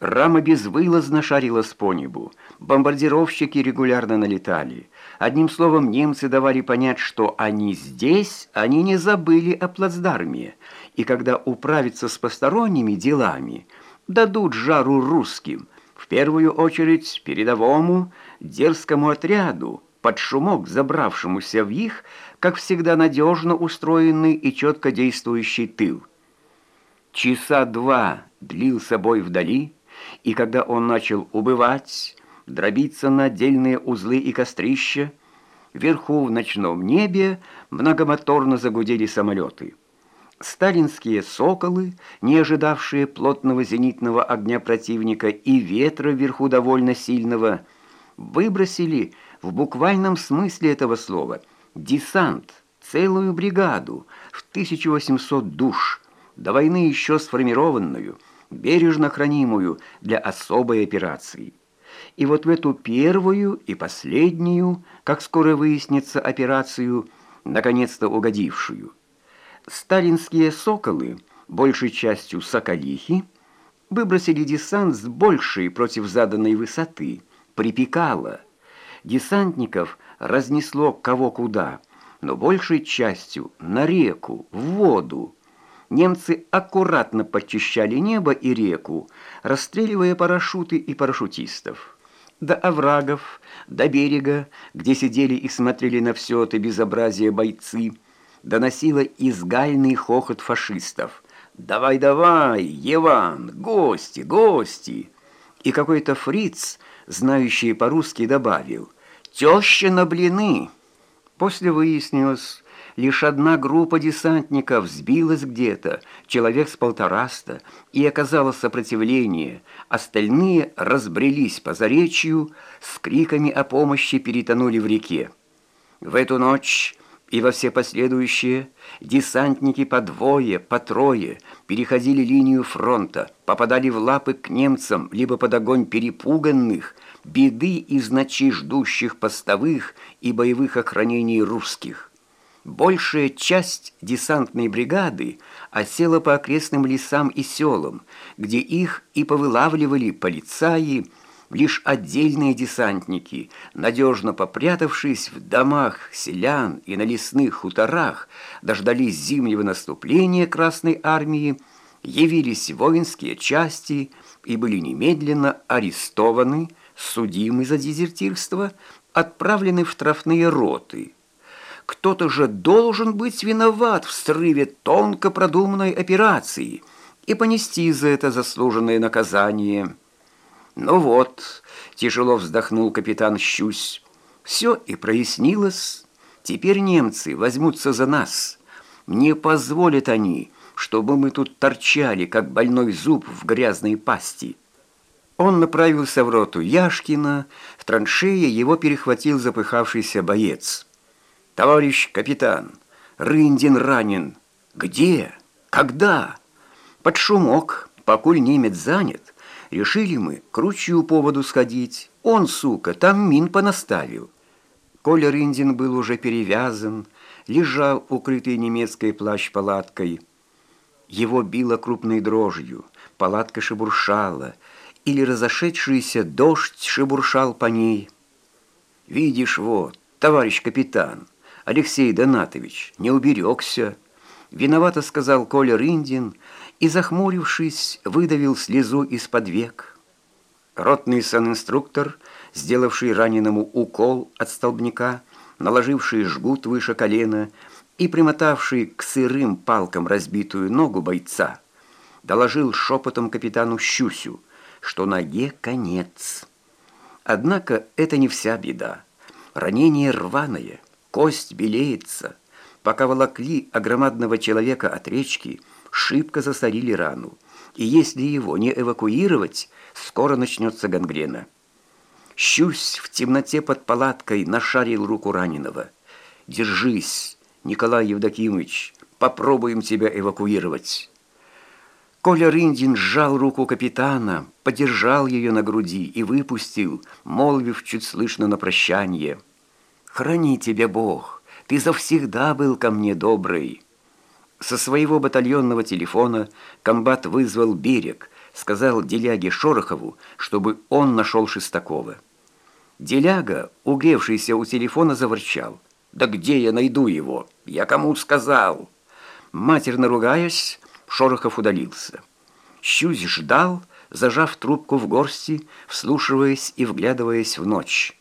Рама безвылазно шарилась по небу, бомбардировщики регулярно налетали. Одним словом, немцы давали понять, что они здесь, они не забыли о плацдарме, и когда управятся с посторонними делами, дадут жару русским, в первую очередь передовому дерзкому отряду, под шумок забравшемуся в их, как всегда, надежно устроенный и четко действующий тыл. Часа два длился бой вдали, и когда он начал убывать, дробиться на отдельные узлы и кострища, вверху в ночном небе многомоторно загудели самолеты. Сталинские «Соколы», не ожидавшие плотного зенитного огня противника и ветра вверху довольно сильного, выбросили в буквальном смысле этого слова десант, целую бригаду в 1800 душ, до войны еще сформированную – бережно хранимую для особой операции. И вот в эту первую и последнюю, как скоро выяснится, операцию, наконец-то угодившую. Сталинские «Соколы», большей частью «Соколихи», выбросили десант с большей против заданной высоты, припекало. Десантников разнесло кого куда, но большей частью на реку, в воду, немцы аккуратно подчищали небо и реку, расстреливая парашюты и парашютистов. До оврагов, до берега, где сидели и смотрели на все это безобразие бойцы, доносило изгальный хохот фашистов. «Давай, давай, Еван, гости, гости!» И какой-то фриц, знающий по-русски, добавил «Теща на блины!» После выяснилось, Лишь одна группа десантников сбилась где-то, человек с полтораста, и оказало сопротивление. Остальные разбрелись по заречью, с криками о помощи перетонули в реке. В эту ночь и во все последующие десантники по двое, по трое переходили линию фронта, попадали в лапы к немцам, либо под огонь перепуганных, беды из ночи ждущих постовых и боевых охранений русских. Большая часть десантной бригады осела по окрестным лесам и селам, где их и повылавливали полицаи, лишь отдельные десантники, надежно попрятавшись в домах селян и на лесных хуторах, дождались зимнего наступления Красной Армии, явились воинские части и были немедленно арестованы, судимы за дезертирство, отправлены в штрафные роты – кто-то же должен быть виноват в срыве тонко продуманной операции и понести за это заслуженное наказание. Ну вот, тяжело вздохнул капитан Щусь. Все и прояснилось. Теперь немцы возьмутся за нас. Не позволят они, чтобы мы тут торчали, как больной зуб в грязной пасти. Он направился в роту Яшкина, в траншее его перехватил запыхавшийся боец. «Товарищ капитан, Рындин ранен. Где? Когда?» «Под шумок, покуль немец занят. Решили мы к ручью поводу сходить. Он, сука, там мин понаставил». Коля Рындин был уже перевязан, лежал укрытый немецкой плащ-палаткой. Его било крупной дрожью, палатка шебуршала, или разошедшийся дождь шебуршал по ней. «Видишь, вот, товарищ капитан», Алексей Донатович не уберегся. Виновато сказал Коля Рындин и, захмурившись, выдавил слезу из-под век. Ротный санинструктор, сделавший раненому укол от столбняка, наложивший жгут выше колена и примотавший к сырым палкам разбитую ногу бойца, доложил шепотом капитану Щусю, что ноге конец. Однако это не вся беда. Ранение рваное – Кость белеется. Пока волокли огромадного человека от речки, шибко засорили рану. И если его не эвакуировать, скоро начнется гангрена. Щусь в темноте под палаткой нашарил руку раненого. «Держись, Николай Евдокимович, попробуем тебя эвакуировать». Коля Рындин сжал руку капитана, подержал ее на груди и выпустил, молвив чуть слышно на прощание – Храни тебя Бог, ты завсегда был ко мне добрый». Со своего батальонного телефона комбат вызвал берег, сказал Деляге Шорохову, чтобы он нашел Шестакова. Деляга, угревшийся у телефона, заворчал. «Да где я найду его? Я кому сказал?» Матерно ругаясь, Шорохов удалился. Щусь ждал, зажав трубку в горсти, вслушиваясь и вглядываясь в ночь.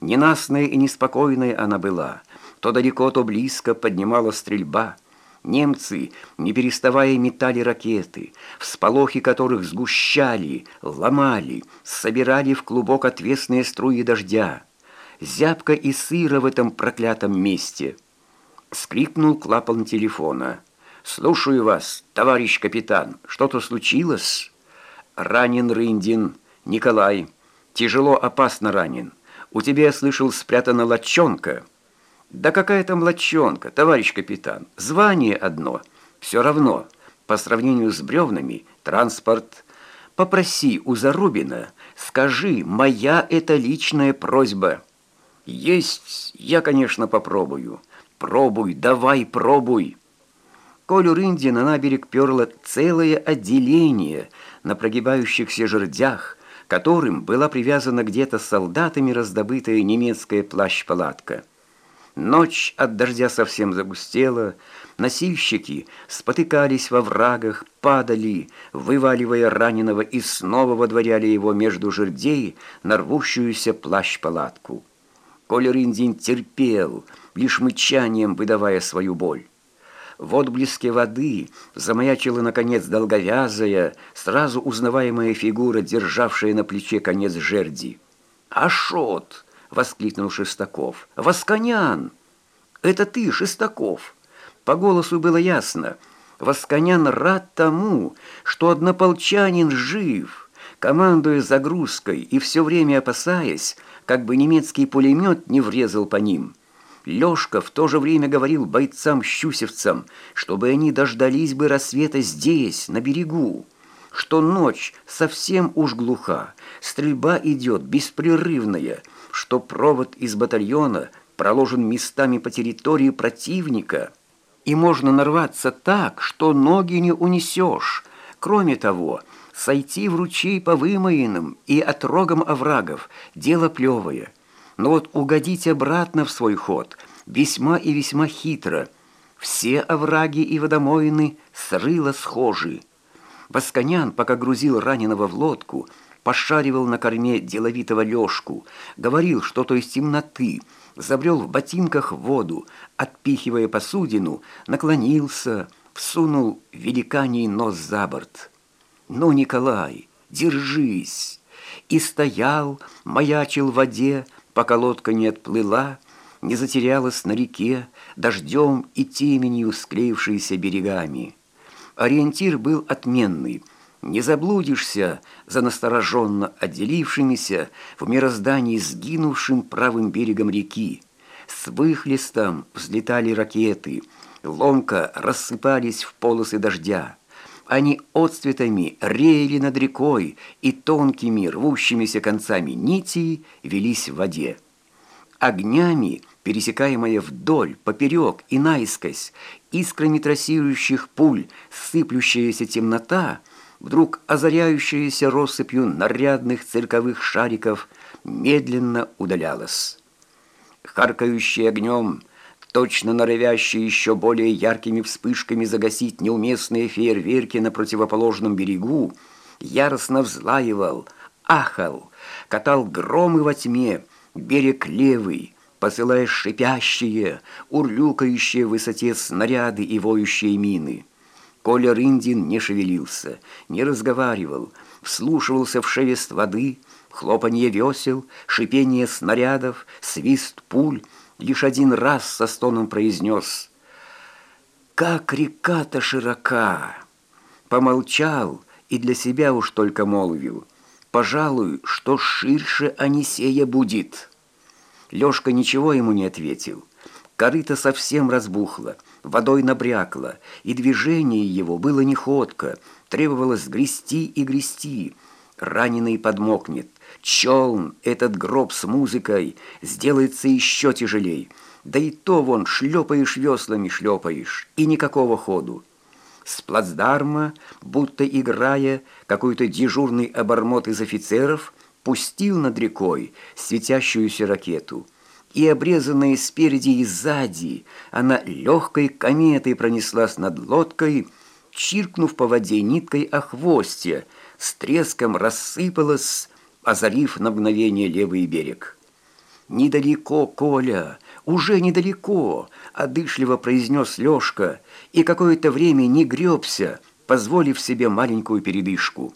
Ненастная и неспокойная она была. То далеко, то близко поднимала стрельба — Немцы, не переставая, метали ракеты, всполохи которых сгущали, ломали, собирали в клубок отвесные струи дождя. Зябко и сыро в этом проклятом месте. Скрипнул клапан телефона. «Слушаю вас, товарищ капитан. Что-то случилось?» «Ранен Рындин. Николай. Тяжело, опасно ранен. У тебя, я слышал, спрятана лочонка». «Да какая там лочонка, товарищ капитан? Звание одно. Все равно, по сравнению с бревнами, транспорт. Попроси у Зарубина, скажи, моя это личная просьба». «Есть, я, конечно, попробую. Пробуй, давай, пробуй». Колю Рындина на берег перло целое отделение на прогибающихся жердях, которым была привязана где-то солдатами раздобытая немецкая плащ-палатка. Ночь от дождя совсем загустела, носильщики спотыкались во врагах, падали, вываливая раненого и снова водворяли его между жердей на рвущуюся плащ-палатку. Коля Рындин терпел, лишь мычанием выдавая свою боль. В отблеске воды замаячила, наконец, долговязая, сразу узнаваемая фигура, державшая на плече конец жерди. «Ашот!» — воскликнул Шестаков. «Восконян!» «Это ты, Шестаков!» По голосу было ясно. Восконян рад тому, что однополчанин жив, командуя загрузкой и все время опасаясь, как бы немецкий пулемет не врезал по ним. Лёшка в то же время говорил бойцам-щусевцам, чтобы они дождались бы рассвета здесь, на берегу, что ночь совсем уж глуха, стрельба идет беспрерывная, что провод из батальона проложен местами по территории противника, и можно нарваться так, что ноги не унесешь. Кроме того, сойти в ручей по вымоенным и отрогам оврагов – дело плевое. Но вот угодить обратно в свой ход весьма и весьма хитро. Все овраги и водомоины срыло схожи. Восконян, пока грузил раненого в лодку – пошаривал на корме деловитого Лёшку, говорил что-то из темноты, забрел в ботинках воду, отпихивая посудину, наклонился, всунул великаний нос за борт. «Ну, Николай, держись!» И стоял, маячил в воде, пока лодка не отплыла, не затерялась на реке, дождем и теменью склеившейся берегами. Ориентир был отменный — не заблудишься за настороженно отделившимися в мироздании сгинувшим правым берегом реки. С выхлестом взлетали ракеты, ломко рассыпались в полосы дождя. Они отцветами реяли над рекой и тонкими рвущимися концами нитей велись в воде. Огнями, пересекаемая вдоль, поперек и наискось, искрами трассирующих пуль, сыплющаяся темнота — вдруг озаряющаяся россыпью нарядных цирковых шариков, медленно удалялась. Харкающий огнем, точно норовящий еще более яркими вспышками загасить неуместные фейерверки на противоположном берегу, яростно взлаивал, ахал, катал громы во тьме, берег левый, посылая шипящие, урлюкающие в высоте снаряды и воющие мины. Коля Рындин не шевелился, не разговаривал, вслушивался в шелест воды, хлопанье весел, шипение снарядов, свист пуль, лишь один раз со стоном произнес «Как река-то широка!» Помолчал и для себя уж только молвил «Пожалуй, что ширше Анисея будет». Лёшка ничего ему не ответил. Корыто совсем разбухло, водой набрякло, и движение его было неходко, требовалось грести и грести. Раненый подмокнет, челн, этот гроб с музыкой, сделается еще тяжелей. Да и то вон шлепаешь веслами шлепаешь, и никакого ходу. С плацдарма, будто играя, какой-то дежурный обормот из офицеров пустил над рекой светящуюся ракету. И обрезанная спереди и сзади, она легкой кометой пронеслась над лодкой, чиркнув по воде ниткой о хвосте, с треском рассыпалась, озарив на мгновение левый берег. «Недалеко, Коля, уже недалеко!» — одышливо произнес Лёшка и какое-то время не гребся, позволив себе маленькую передышку.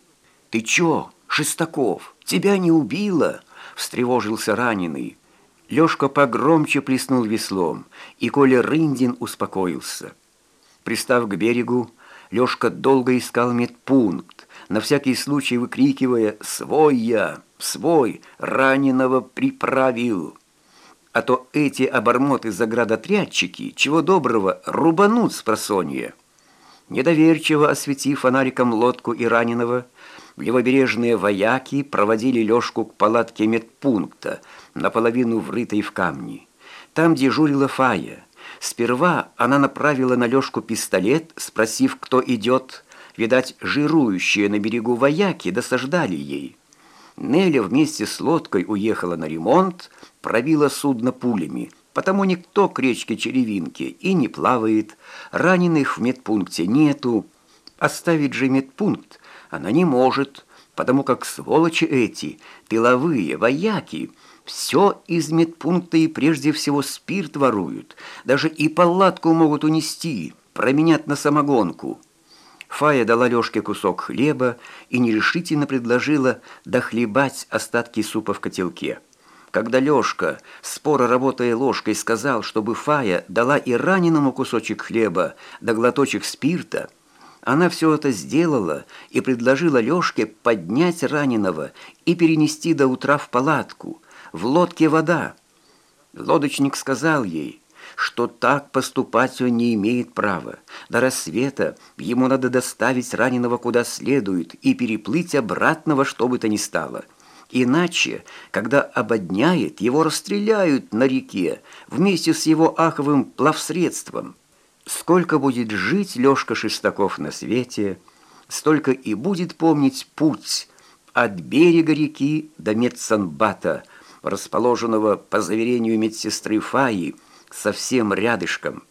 «Ты чё, Шестаков, тебя не убило?» — встревожился раненый. Лёшка погромче плеснул веслом, и Коля Рындин успокоился. Пристав к берегу, Лёшка долго искал медпункт, на всякий случай выкрикивая «Свой я! Свой! Раненого приправил!» А то эти обормоты-заградотрядчики, чего доброго, рубанут с просонья. Недоверчиво осветив фонариком лодку и раненого, левобережные вояки проводили Лёшку к палатке медпункта, наполовину врытой в камни. Там дежурила Фая. Сперва она направила на Лёшку пистолет, спросив, кто идет. Видать, жирующие на берегу вояки досаждали ей. Неля вместе с лодкой уехала на ремонт, пробила судно пулями, потому никто к речке Черевинки и не плавает, раненых в медпункте нету. Оставить же медпункт она не может, потому как сволочи эти, тыловые, вояки, все из медпункта и прежде всего спирт воруют, даже и палатку могут унести, променять на самогонку». Фая дала Лёшке кусок хлеба и нерешительно предложила дохлебать остатки супа в котелке. Когда Лёшка, споро работая ложкой, сказал, чтобы Фая дала и раненому кусочек хлеба да глоточек спирта, она все это сделала и предложила Лёшке поднять раненого и перенести до утра в палатку. В лодке вода. Лодочник сказал ей – что так поступать он не имеет права. До рассвета ему надо доставить раненого куда следует и переплыть обратно во что бы то ни стало. Иначе, когда ободняет, его расстреляют на реке вместе с его аховым плавсредством. Сколько будет жить Лёшка Шестаков на свете, столько и будет помнить путь от берега реки до медсанбата, расположенного, по заверению медсестры Фаи, совсем рядышком.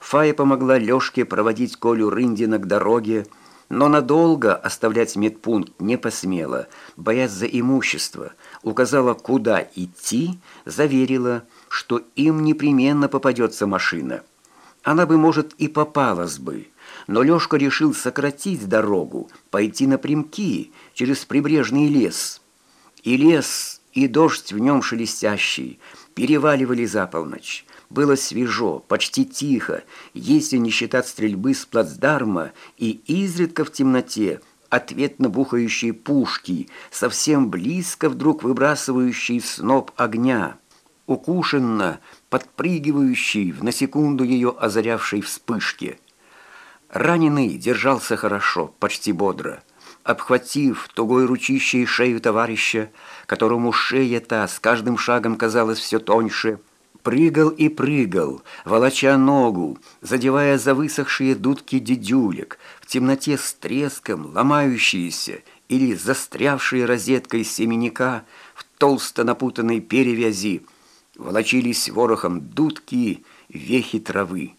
Фая помогла Лёшке проводить Колю Рындина к дороге, но надолго оставлять медпункт не посмела, боясь за имущество, указала, куда идти, заверила, что им непременно попадется машина. Она бы, может, и попалась бы, но Лёшка решил сократить дорогу, пойти напрямки через прибрежный лес. И лес, и дождь в нем шелестящий переваливали за полночь. Было свежо, почти тихо, если не считать стрельбы с плацдарма и изредка в темноте ответно бухающие пушки, совсем близко вдруг выбрасывающий сноп огня, укушенно подпрыгивающий в на секунду ее озарявшей вспышке. Раненый держался хорошо, почти бодро. Обхватив тугой ручищей шею товарища, которому шея та с каждым шагом казалась все тоньше, Прыгал и прыгал, волоча ногу, задевая за высохшие дудки дедюлек, в темноте с треском ломающиеся или застрявшие розеткой семенника в толсто напутанной перевязи, волочились ворохом дудки, вехи травы.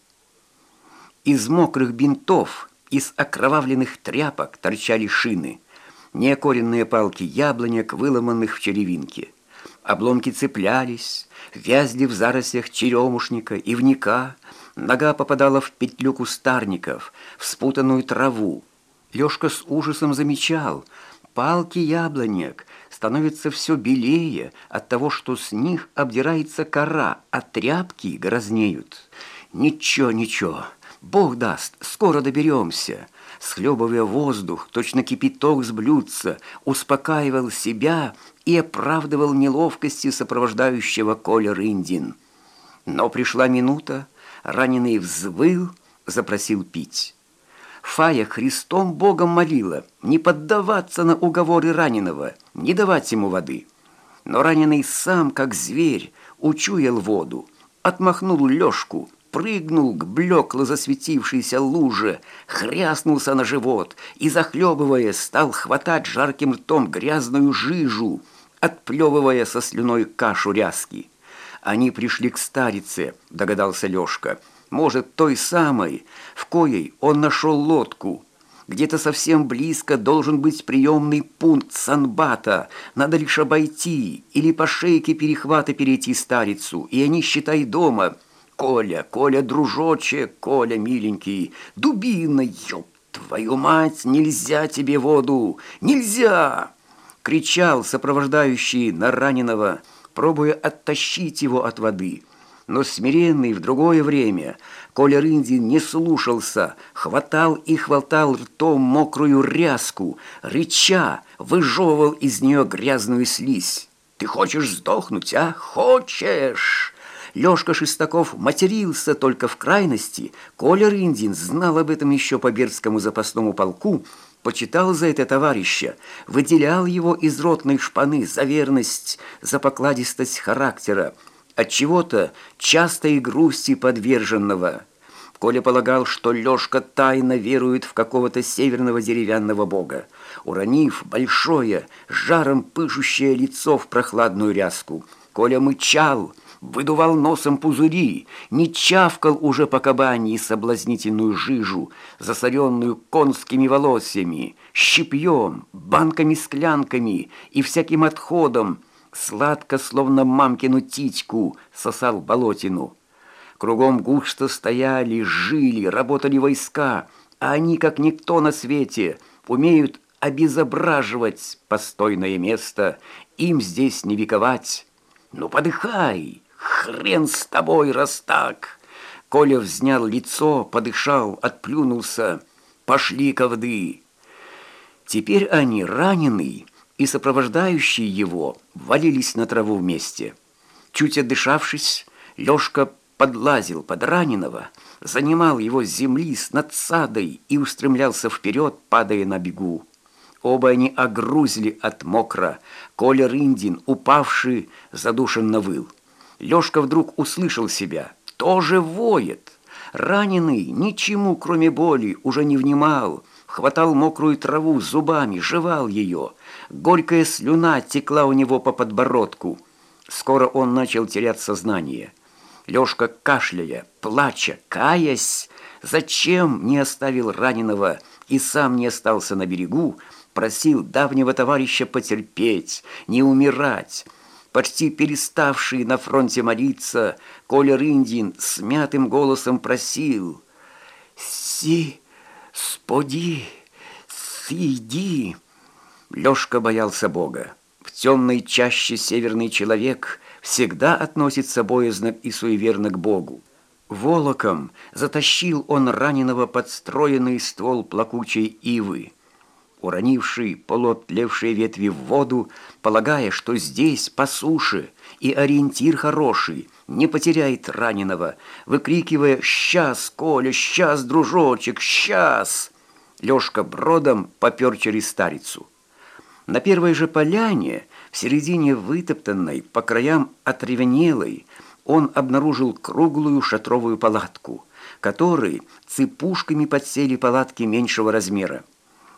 Из мокрых бинтов, из окровавленных тряпок торчали шины, неокоренные палки яблонек, выломанных в черевинке. Обломки цеплялись, вязли в зарослях черемушника, ивника, нога попадала в петлю кустарников, в спутанную траву. Лёшка с ужасом замечал, палки яблонек становятся все белее от того, что с них обдирается кора, а тряпки грознеют. Ничего, ничего, Бог даст, скоро доберемся. Схлебывая воздух, точно кипяток с блюдца, успокаивал себя и оправдывал неловкости сопровождающего Коля Рындин. Но пришла минута, раненый взвыл, запросил пить. Фая Христом Богом молила не поддаваться на уговоры раненого, не давать ему воды. Но раненый сам, как зверь, учуял воду, отмахнул Лёшку прыгнул к блекло засветившейся луже, хряснулся на живот и, захлебывая, стал хватать жарким ртом грязную жижу, отплевывая со слюной кашу ряски. Они пришли к старице, догадался Лёшка. Может, той самой, в коей он нашел лодку. Где-то совсем близко должен быть приемный пункт Санбата. Надо лишь обойти или по шейке перехвата перейти старицу, и они, считай, дома. Коля, Коля, дружочек, Коля, миленький, дубина, ёб твою мать, нельзя тебе воду, нельзя!» Кричал сопровождающий на раненого, пробуя оттащить его от воды. Но смиренный в другое время Коля Рындин не слушался, хватал и хватал ртом мокрую ряску, рыча, выжевывал из нее грязную слизь. «Ты хочешь сдохнуть, а? Хочешь!» Лёшка Шестаков матерился только в крайности. Коля Рындин знал об этом еще по Бердскому запасному полку, почитал за это товарища, выделял его из ротной шпаны за верность, за покладистость характера, от чего-то частой грусти подверженного. Коля полагал, что Лёшка тайно верует в какого-то северного деревянного бога, уронив большое, жаром пышущее лицо в прохладную ряску. Коля мычал, выдувал носом пузыри, не чавкал уже по кабани соблазнительную жижу, засоренную конскими волосьями, щепьем, банками-склянками и всяким отходом, сладко, словно мамкину титьку, сосал болотину. Кругом густо стояли, жили, работали войска, а они, как никто на свете, умеют обезображивать постойное место, им здесь не вековать. Ну, подыхай, хрен с тобой, раз так. Коля взнял лицо, подышал, отплюнулся. Пошли ковды. Теперь они раненые, и сопровождающие его валились на траву вместе. Чуть отдышавшись, Лёшка подлазил под раненого, занимал его с земли с надсадой и устремлялся вперед, падая на бегу. Оба они огрузили от мокра. Коля Рындин, упавший, задушенно выл. Лёшка вдруг услышал себя. Тоже воет. Раненый ничему, кроме боли, уже не внимал хватал мокрую траву зубами, жевал ее. Горькая слюна текла у него по подбородку. Скоро он начал терять сознание. Лёшка, кашляя, плача, каясь, зачем не оставил раненого и сам не остался на берегу, просил давнего товарища потерпеть, не умирать. Почти переставший на фронте молиться, Коля Рындин смятым голосом просил «Си!» «Споди, съеди!» Лёшка боялся Бога. В темной чаще северный человек всегда относится боязно и суеверно к Богу. Волоком затащил он раненого подстроенный ствол плакучей ивы. Уронивший полуотлевшие ветви в воду, полагая, что здесь, по суше, и ориентир хороший, не потеряет раненого, выкрикивая «Сейчас, Коля, сейчас, дружочек, сейчас!» Лёшка бродом попёр через старицу. На первой же поляне, в середине вытоптанной, по краям отревенелой, он обнаружил круглую шатровую палатку, которой цепушками подсели палатки меньшего размера.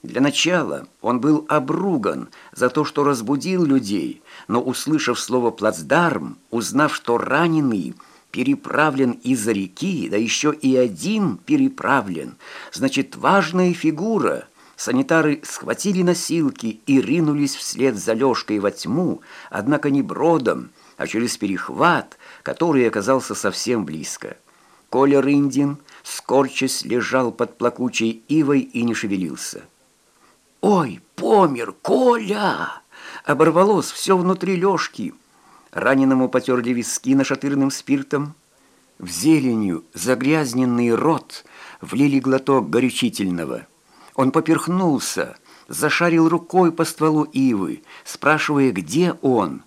Для начала он был обруган за то, что разбудил людей, но, услышав слово «плацдарм», узнав, что раненый переправлен из-за реки, да еще и один переправлен, значит, важная фигура. Санитары схватили носилки и ринулись вслед за Лешкой во тьму, однако не бродом, а через перехват, который оказался совсем близко. Коля Рындин, скорчась, лежал под плакучей ивой и не шевелился. «Ой, помер, Коля!» Оборвалось все внутри Лёшки. Раненому потерли виски нашатырным спиртом. В зеленью загрязненный рот влили глоток горячительного. Он поперхнулся, зашарил рукой по стволу ивы, спрашивая, где он.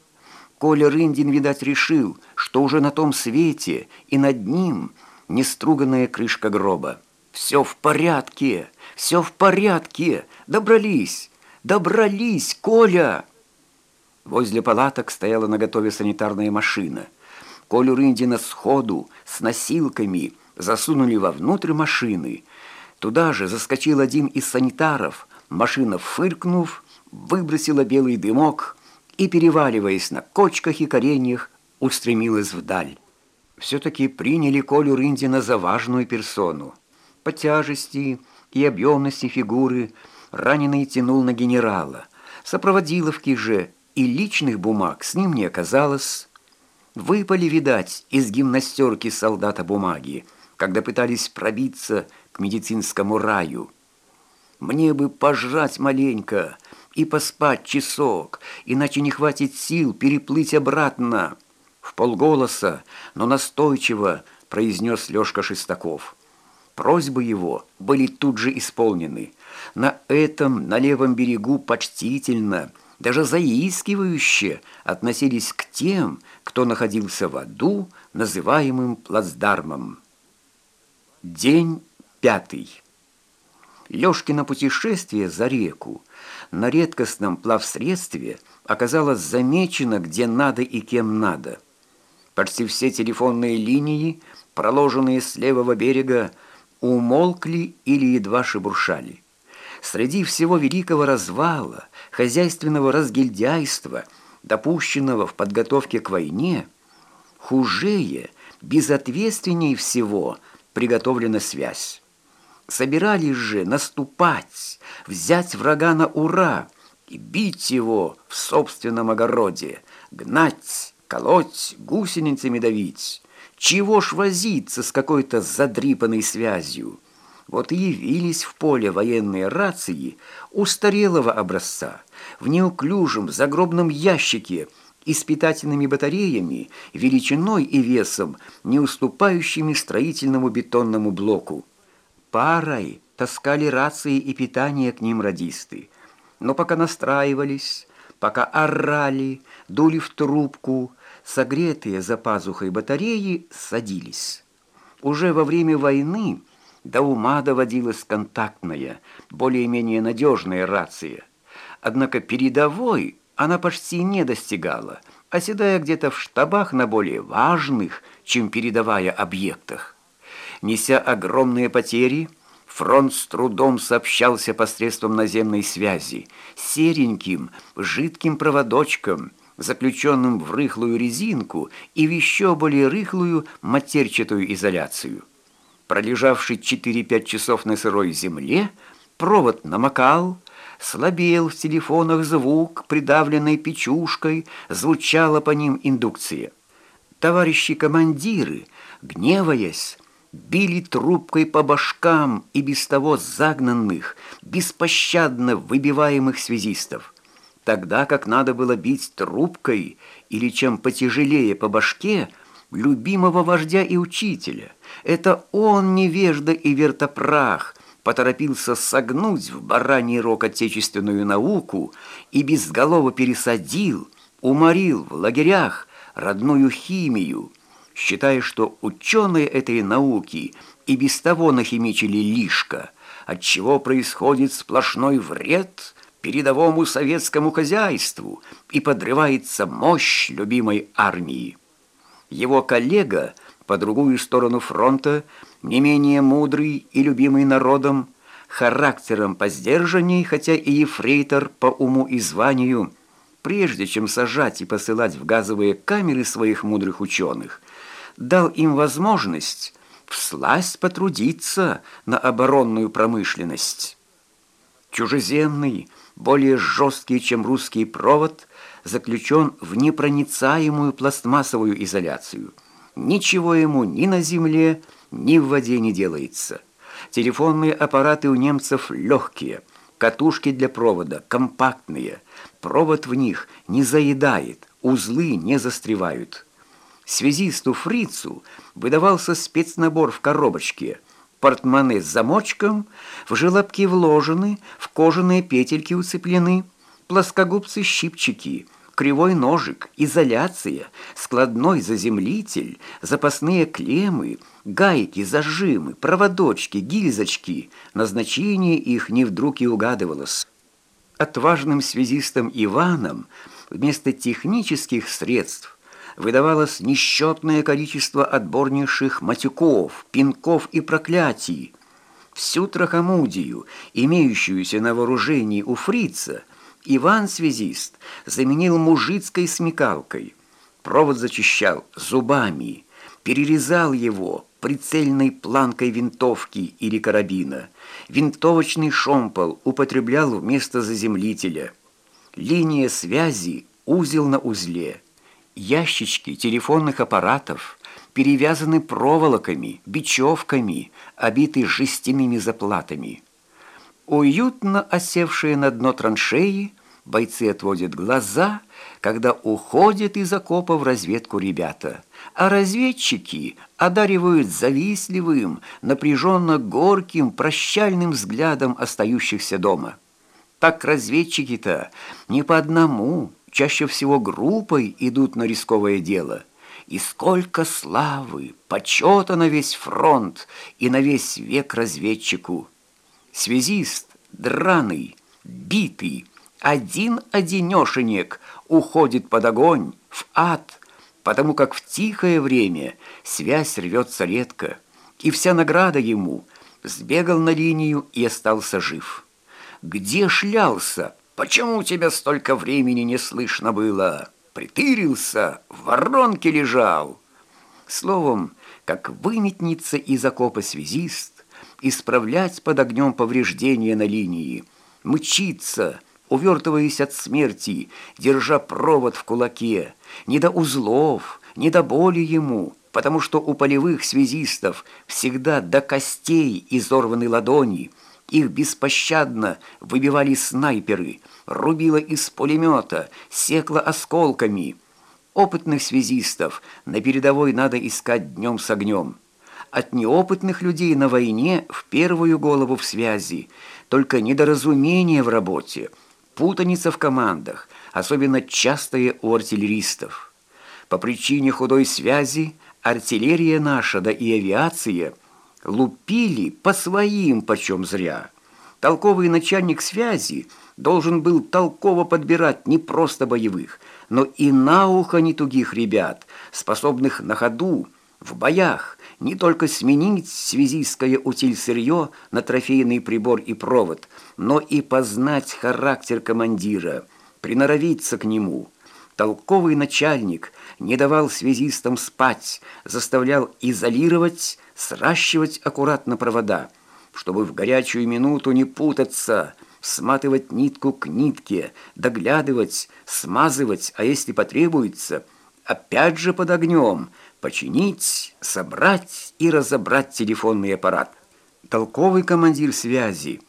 Коля Рындин, видать, решил, что уже на том свете и над ним неструганная крышка гроба. «Все в порядке!» Все в порядке. Добрались. Добрались, Коля!» Возле палаток стояла наготове санитарная машина. Колю Рындина сходу, с носилками, засунули вовнутрь машины. Туда же заскочил один из санитаров. Машина, фыркнув, выбросила белый дымок и, переваливаясь на кочках и кореньях, устремилась вдаль. Все-таки приняли Колю Рындина за важную персону. По тяжести и объемности фигуры раненый тянул на генерала. Сопроводиловки же и личных бумаг с ним не оказалось. Выпали, видать, из гимнастерки солдата бумаги, когда пытались пробиться к медицинскому раю. Мне бы пожрать маленько и поспать часок, иначе не хватит сил переплыть обратно. В полголоса, но настойчиво произнес Лёшка Шестаков. Просьбы его были тут же исполнены. На этом, на левом берегу почтительно, даже заискивающе относились к тем, кто находился в аду, называемым плацдармом. День пятый. Лёшкино путешествие за реку на редкостном плавсредстве оказалось замечено где надо и кем надо. Почти все телефонные линии, проложенные с левого берега, умолкли или едва шебуршали. Среди всего великого развала, хозяйственного разгильдяйства, допущенного в подготовке к войне, хужее, безответственнее всего приготовлена связь. Собирались же наступать, взять врага на ура и бить его в собственном огороде, гнать, колоть, гусеницами давить. Чего ж возиться с какой-то задрипанной связью? Вот и явились в поле военные рации устарелого образца, в неуклюжем загробном ящике и с питательными батареями, величиной и весом, не уступающими строительному бетонному блоку. Парой таскали рации и питание к ним радисты. Но пока настраивались, пока орали, дули в трубку, согретые за пазухой батареи садились. Уже во время войны до ума доводилась контактная, более-менее надежная рация. Однако передовой она почти не достигала, оседая где-то в штабах на более важных, чем передовая объектах. Неся огромные потери, фронт с трудом сообщался посредством наземной связи, сереньким, жидким проводочком, заключенным в рыхлую резинку и в еще более рыхлую матерчатую изоляцию. Пролежавший 4-5 часов на сырой земле, провод намокал, слабел в телефонах звук, придавленный печушкой, звучала по ним индукция. Товарищи командиры, гневаясь, били трубкой по башкам и без того загнанных, беспощадно выбиваемых связистов. Тогда как надо было бить трубкой или чем потяжелее по башке – любимого вождя и учителя. Это он, невежда и вертопрах, поторопился согнуть в бараний рог отечественную науку и безголово пересадил, уморил в лагерях родную химию, считая, что ученые этой науки и без того нахимичили лишко, отчего происходит сплошной вред передовому советскому хозяйству и подрывается мощь любимой армии. Его коллега по другую сторону фронта, не менее мудрый и любимый народом, характером по сдержанней, хотя и ефрейтор по уму и званию, прежде чем сажать и посылать в газовые камеры своих мудрых ученых, дал им возможность всласть потрудиться на оборонную промышленность. Чужеземный, более жесткий, чем русский провод – заключен в непроницаемую пластмассовую изоляцию. Ничего ему ни на земле, ни в воде не делается. Телефонные аппараты у немцев легкие, катушки для провода компактные, провод в них не заедает, узлы не застревают. Связисту фрицу выдавался спецнабор в коробочке – портмоне с замочком, в желобки вложены, в кожаные петельки уцеплены, плоскогубцы-щипчики, кривой ножик, изоляция, складной заземлитель, запасные клеммы, гайки, зажимы, проводочки, гильзочки. Назначение их не вдруг и угадывалось. Отважным связистом Иваном вместо технических средств выдавалось несчетное количество отборнейших матюков, пинков и проклятий. Всю трахомудию, имеющуюся на вооружении у фрица, Иван-связист заменил мужицкой смекалкой. Провод зачищал зубами, перерезал его прицельной планкой винтовки или карабина. Винтовочный шомпол употреблял вместо заземлителя. Линия связи узел на узле. Ящички телефонных аппаратов перевязаны проволоками, бечевками, обиты жестяными заплатами. Уютно осевшие на дно траншеи, бойцы отводят глаза, когда уходят из окопа в разведку ребята, а разведчики одаривают завистливым, напряженно горьким, прощальным взглядом остающихся дома. Так разведчики-то не по одному, чаще всего группой идут на рисковое дело. И сколько славы, почета на весь фронт и на весь век разведчику. Связист, драный, битый, один-одинешенек уходит под огонь, в ад, потому как в тихое время связь рвется редко, и вся награда ему сбегал на линию и остался жив. Где шлялся? Почему тебя столько времени не слышно было? Притырился, в воронке лежал. Словом, как выметнется из окопа связист, исправлять под огнем повреждения на линии, мчиться, увертываясь от смерти, держа провод в кулаке, не до узлов, не до боли ему, потому что у полевых связистов всегда до костей изорваны ладони — их беспощадно выбивали снайперы, рубило из пулемета, секло осколками. Опытных связистов на передовой надо искать днем с огнем. От неопытных людей на войне в первую голову в связи, только недоразумение в работе, путаница в командах, особенно частые у артиллеристов. По причине худой связи артиллерия наша, да и авиация – лупили по своим почем зря. Толковый начальник связи должен был толково подбирать не просто боевых, но и на ухо не тугих ребят, способных на ходу, в боях, не только сменить связистское утиль-сырье на трофейный прибор и провод, но и познать характер командира, приноровиться к нему. Толковый начальник не давал связистам спать, заставлял изолировать, сращивать аккуратно провода, чтобы в горячую минуту не путаться, сматывать нитку к нитке, доглядывать, смазывать, а если потребуется, опять же под огнем, починить, собрать и разобрать телефонный аппарат. Толковый командир связи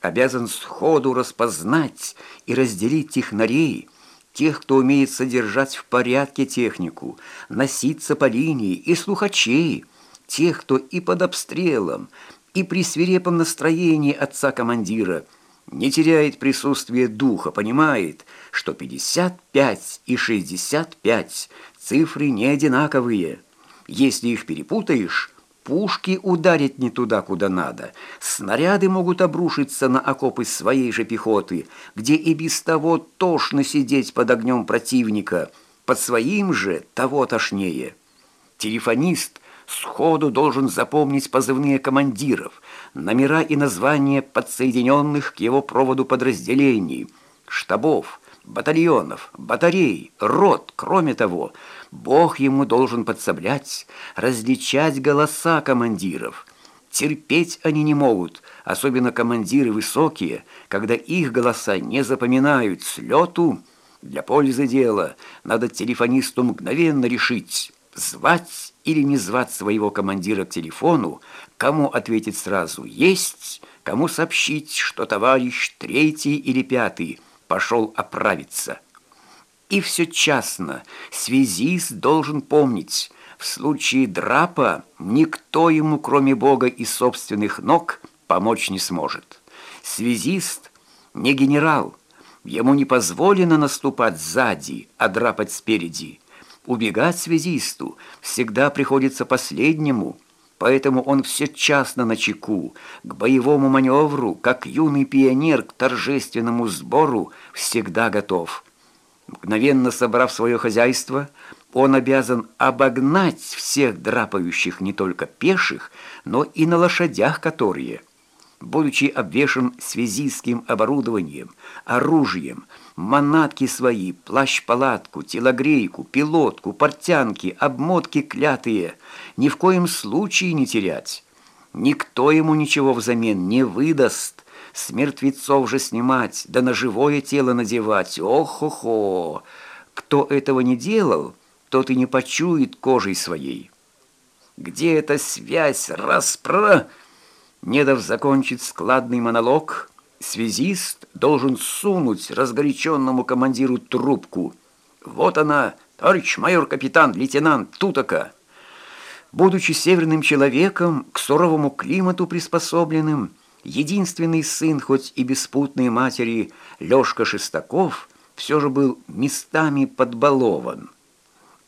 обязан сходу распознать и разделить технарей, тех, кто умеет содержать в порядке технику, носиться по линии и слухачей – тех, кто и под обстрелом, и при свирепом настроении отца-командира не теряет присутствие духа, понимает, что 55 и 65 цифры не одинаковые. Если их перепутаешь, пушки ударят не туда, куда надо. Снаряды могут обрушиться на окопы своей же пехоты, где и без того тошно сидеть под огнем противника, под своим же того тошнее. Телефонист – сходу должен запомнить позывные командиров, номера и названия подсоединенных к его проводу подразделений, штабов, батальонов, батарей, рот. Кроме того, Бог ему должен подсоблять, различать голоса командиров. Терпеть они не могут, особенно командиры высокие, когда их голоса не запоминают с лету. Для пользы дела надо телефонисту мгновенно решить, звать или не звать своего командира к телефону, кому ответить сразу «есть», кому сообщить, что товарищ третий или пятый пошел оправиться. И все частно, связист должен помнить, в случае драпа никто ему, кроме Бога и собственных ног, помочь не сможет. Связист не генерал, ему не позволено наступать сзади, а драпать спереди – Убегать связисту всегда приходится последнему, поэтому он все частно на чеку, к боевому маневру, как юный пионер к торжественному сбору, всегда готов. Мгновенно собрав свое хозяйство, Он обязан обогнать всех драпающих не только пеших, но и на лошадях которые, будучи обвешан связистским оборудованием, оружием, манатки свои, плащ-палатку, телогрейку, пилотку, портянки, обмотки клятые, ни в коем случае не терять. Никто ему ничего взамен не выдаст, с мертвецов же снимать, да на живое тело надевать. Ох-хо-хо! Кто этого не делал, тот и не почует кожей своей. Где эта связь, распро... Не дав закончить складный монолог, связист должен сунуть разгоряченному командиру трубку. Вот она, товарищ майор-капитан, лейтенант Тутака. Будучи северным человеком, к суровому климату приспособленным, единственный сын, хоть и беспутной матери, Лёшка Шестаков, все же был местами подбалован.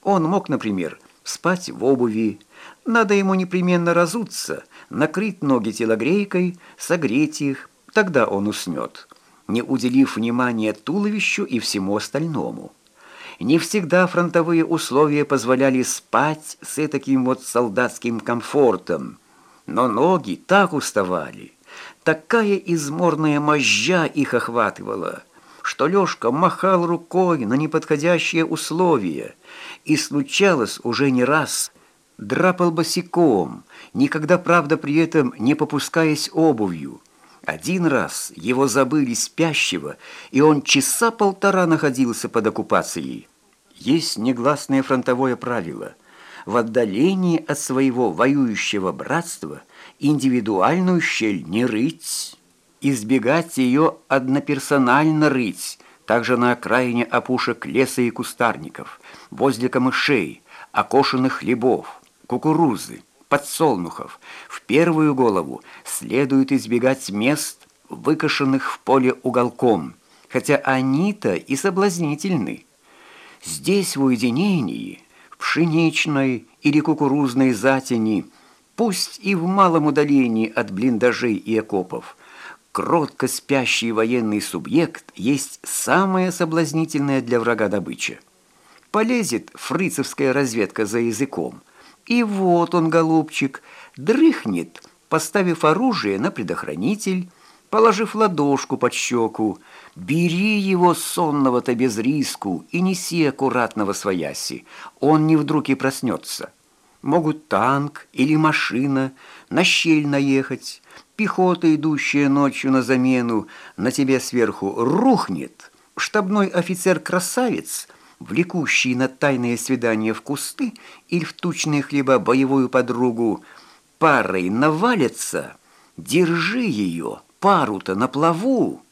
Он мог, например, спать в обуви, надо ему непременно разуться, накрыть ноги телогрейкой, согреть их, тогда он уснет, не уделив внимания туловищу и всему остальному. Не всегда фронтовые условия позволяли спать с таким вот солдатским комфортом, но ноги так уставали, такая изморная мозжа их охватывала, что Лёшка махал рукой на неподходящие условия, и случалось уже не раз, драпал босиком, никогда, правда, при этом не попускаясь обувью. Один раз его забыли спящего, и он часа полтора находился под оккупацией. Есть негласное фронтовое правило. В отдалении от своего воюющего братства индивидуальную щель не рыть, избегать ее одноперсонально рыть, также на окраине опушек леса и кустарников, возле камышей, окошенных хлебов, кукурузы, подсолнухов. В первую голову следует избегать мест, выкошенных в поле уголком, хотя они-то и соблазнительны. Здесь в уединении, в пшеничной или кукурузной затени, пусть и в малом удалении от блиндажей и окопов, кротко спящий военный субъект есть самая соблазнительная для врага добыча. Полезет фрицевская разведка за языком, и вот он, голубчик, дрыхнет, поставив оружие на предохранитель, положив ладошку под щеку. Бери его сонного-то без риску и неси аккуратного свояси. Он не вдруг и проснется. Могут танк или машина на щель наехать, пехота, идущая ночью на замену, на тебе сверху рухнет. Штабной офицер-красавец — влекущий на тайное свидание в кусты или в тучные хлеба боевую подругу, парой навалится, держи ее, пару-то на плаву.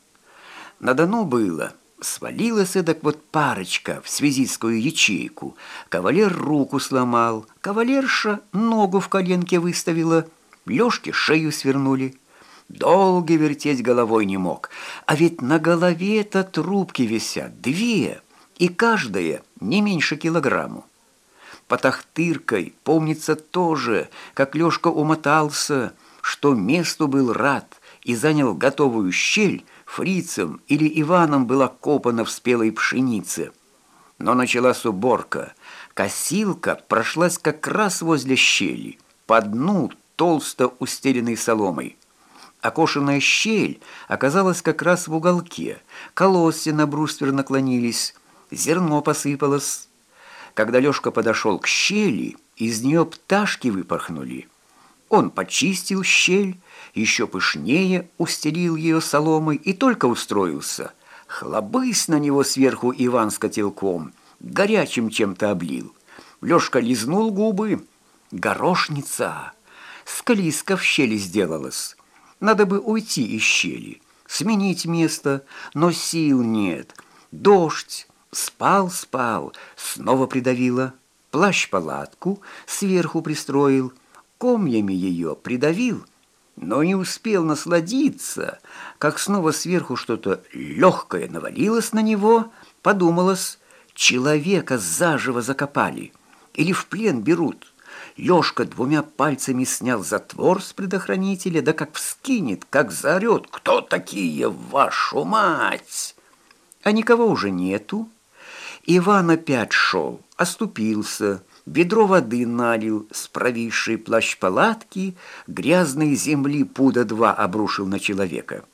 На Дону было, свалилась эдак вот парочка в связистскую ячейку, кавалер руку сломал, кавалерша ногу в коленке выставила, Лёшке шею свернули. Долго вертеть головой не мог, а ведь на голове-то трубки висят, две — и каждая не меньше килограмму. По тахтыркой помнится тоже, как Лёшка умотался, что месту был рад и занял готовую щель, фрицем или Иваном была копана в спелой пшенице. Но началась уборка. Косилка прошлась как раз возле щели, по дну толсто устеленной соломой. Окошенная щель оказалась как раз в уголке, колосья на бруствер наклонились, зерно посыпалось. Когда Лёшка подошел к щели, из нее пташки выпорхнули. Он почистил щель, еще пышнее устелил ее соломой и только устроился. Хлобысь на него сверху Иван с котелком, горячим чем-то облил. Лёшка лизнул губы. Горошница! Склизко в щели сделалась. Надо бы уйти из щели, сменить место, но сил нет. Дождь, Спал, спал, снова придавило. Плащ-палатку сверху пристроил, комьями ее придавил, но не успел насладиться, как снова сверху что-то легкое навалилось на него, подумалось, человека заживо закопали или в плен берут. Лёшка двумя пальцами снял затвор с предохранителя, да как вскинет, как заорет. «Кто такие, вашу мать?» А никого уже нету. Иван опять шел, оступился, ведро воды налил с провисшей плащ-палатки, грязной земли пуда два обрушил на человека.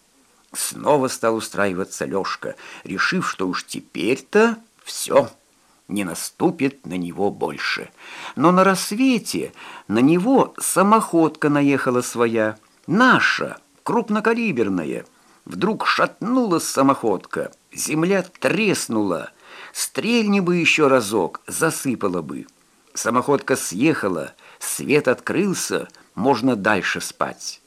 Снова стал устраиваться Лёшка, решив, что уж теперь-то все не наступит на него больше. Но на рассвете на него самоходка наехала своя, наша, крупнокалиберная. Вдруг шатнулась самоходка, земля треснула, стрельни бы еще разок, засыпала бы. Самоходка съехала, свет открылся, можно дальше спать.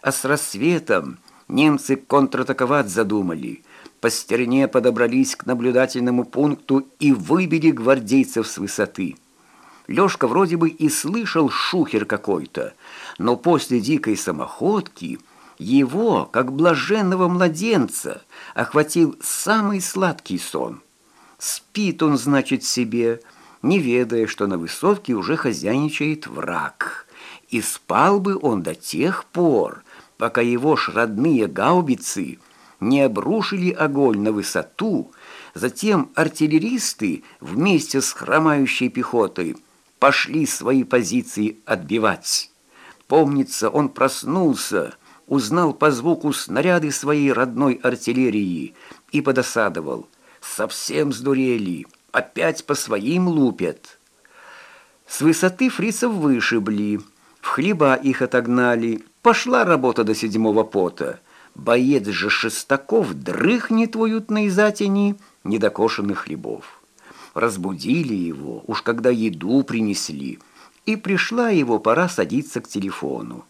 А с рассветом немцы контратаковать задумали. По стерне подобрались к наблюдательному пункту и выбили гвардейцев с высоты. Лёшка вроде бы и слышал шухер какой-то, но после дикой самоходки его, как блаженного младенца, охватил самый сладкий сон. Спит он, значит, себе, не ведая, что на высотке уже хозяйничает враг. И спал бы он до тех пор, пока его ж родные гаубицы не обрушили огонь на высоту, затем артиллеристы вместе с хромающей пехотой пошли свои позиции отбивать. Помнится, он проснулся, узнал по звуку снаряды своей родной артиллерии и подосадовал. Совсем сдурели опять по своим лупят. С высоты фрицев вышибли, в хлеба их отогнали, пошла работа до седьмого пота. Боец же Шестаков дрыхнет в уютной затени недокошенных хлебов. Разбудили его, уж когда еду принесли, и пришла его пора садиться к телефону.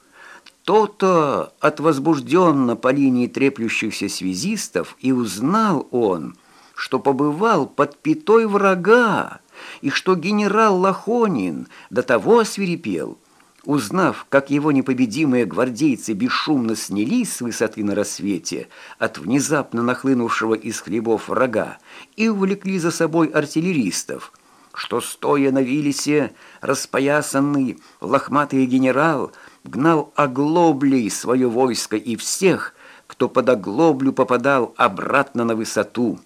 То-то от возбужденно по линии треплющихся связистов и узнал он – что побывал под пятой врага, и что генерал Лохонин до того освирепел, узнав, как его непобедимые гвардейцы бесшумно снялись с высоты на рассвете от внезапно нахлынувшего из хлебов врага и увлекли за собой артиллеристов, что, стоя на Виллисе, распоясанный лохматый генерал гнал оглоблей свое войско и всех, кто под оглоблю попадал обратно на высоту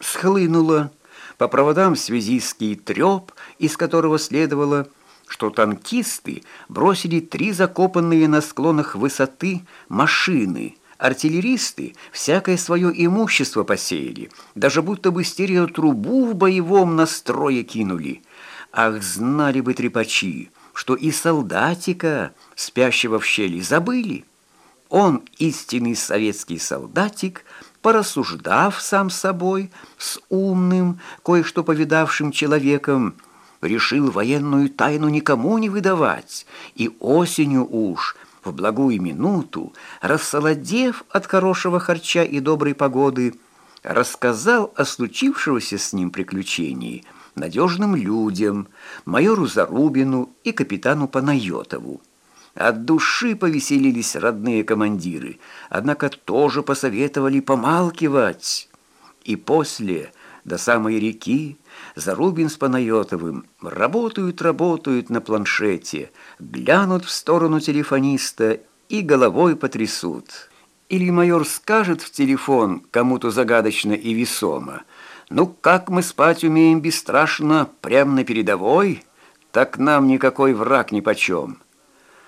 схлынуло. По проводам связистский треп, из которого следовало, что танкисты бросили три закопанные на склонах высоты машины, артиллеристы всякое свое имущество посеяли, даже будто бы стереотрубу в боевом настрое кинули. Ах, знали бы трепачи, что и солдатика, спящего в щели, забыли. Он, истинный советский солдатик, порассуждав сам собой с умным, кое-что повидавшим человеком, решил военную тайну никому не выдавать, и осенью уж, в благую минуту, рассолодев от хорошего харча и доброй погоды, рассказал о случившемся с ним приключении надежным людям, майору Зарубину и капитану Панайотову. От души повеселились родные командиры, однако тоже посоветовали помалкивать. И после, до самой реки, Зарубин с Панайотовым работают, работают на планшете, глянут в сторону телефониста и головой потрясут. Или майор скажет в телефон кому-то загадочно и весомо, «Ну, как мы спать умеем бесстрашно, прямо на передовой, так нам никакой враг нипочем».